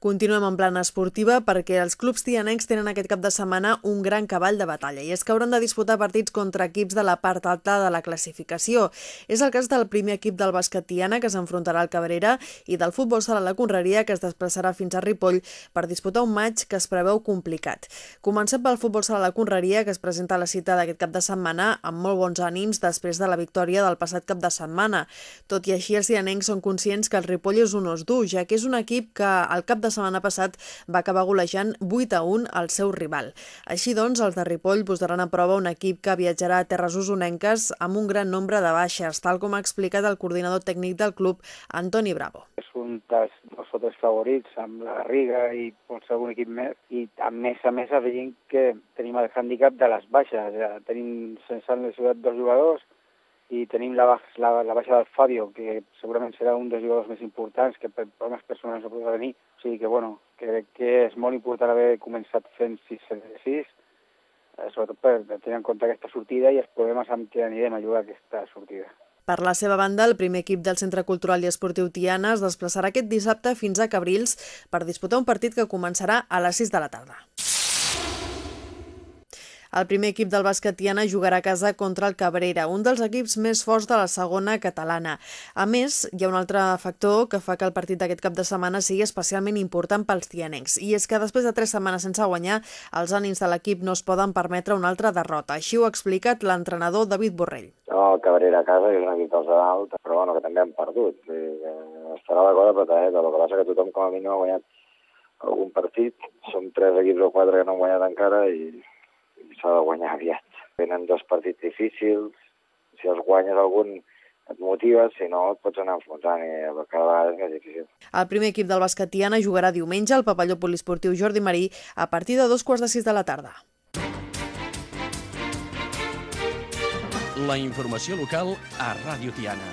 Continuem en plana esportiva perquè els clubs tianencs tenen aquest cap de setmana un gran cavall de batalla i és que hauran de disputar partits contra equips de la part alta de la classificació. És el cas del primer equip del bàsquet Tiana que s'enfrontarà al Cabrera i del futbol sala la Conreria que es desplaçarà fins a Ripoll per disputar un maig que es preveu complicat. Comencem pel futbol sala la Conreria que es presenta a la cita d'aquest cap de setmana amb molt bons ànims després de la victòria del passat cap de setmana. Tot i així, els tianencs són conscients que el Ripoll és un os dur, ja que és un equip que al cap de de setmana passat va acabar golejant 8 a 1 al seu rival. Així doncs, els de Ripoll posaran a prova un equip que viatjarà a terres usonenques amb un gran nombre de baixes, tal com ha explicat el coordinador tècnic del club, Antoni Bravo. És un dels nostres favorits amb la Garriga i qualsevol equip més i a més a més afegint que tenim el hàndicap de les baixes. Ja tenim sense lesionat dos jugadors i tenim la, la, la baixa del Fabio, que segurament serà un dels jugadors més importants que per problemes personals no podrà venir. O sigui que, bueno, crec que és molt important haver començat fent 6-6, eh, sobretot per tenir en compte aquesta sortida i els problemes amb què anirem a jugar aquesta sortida. Per la seva banda, el primer equip del Centre Cultural i Esportiu Tiana es desplaçarà aquest dissabte fins a Cabrils per disputar un partit que començarà a les 6 de la tarda. El primer equip del bàsquet Tiana jugarà a casa contra el Cabrera, un dels equips més forts de la segona catalana. A més, hi ha un altre factor que fa que el partit d'aquest cap de setmana sigui especialment important pels tianencs, i és que després de tres setmanes sense guanyar, els ànims de l'equip no es poden permetre una altra derrota. Així ho ha explicat l'entrenador David Borrell. El Cabrera a casa és un equip dels dalt, però bueno, que també han perdut. Sí, estarà la cosa petadeta, el que passa que tothom com a mínim ha guanyat algun partit. Som tres equips o quatre que no han guanyat encara i s'ha de guanyar aviat. Venen dos partits difícils, si els guanyes algun et motives, si no et pots anar enfonsant i cada vegada és més difícil. El primer equip del bàsquet Tiana jugarà diumenge al pavelló poliesportiu Jordi Marí a partir de dos quarts de sis de la tarda. La informació local a Ràdio Tiana.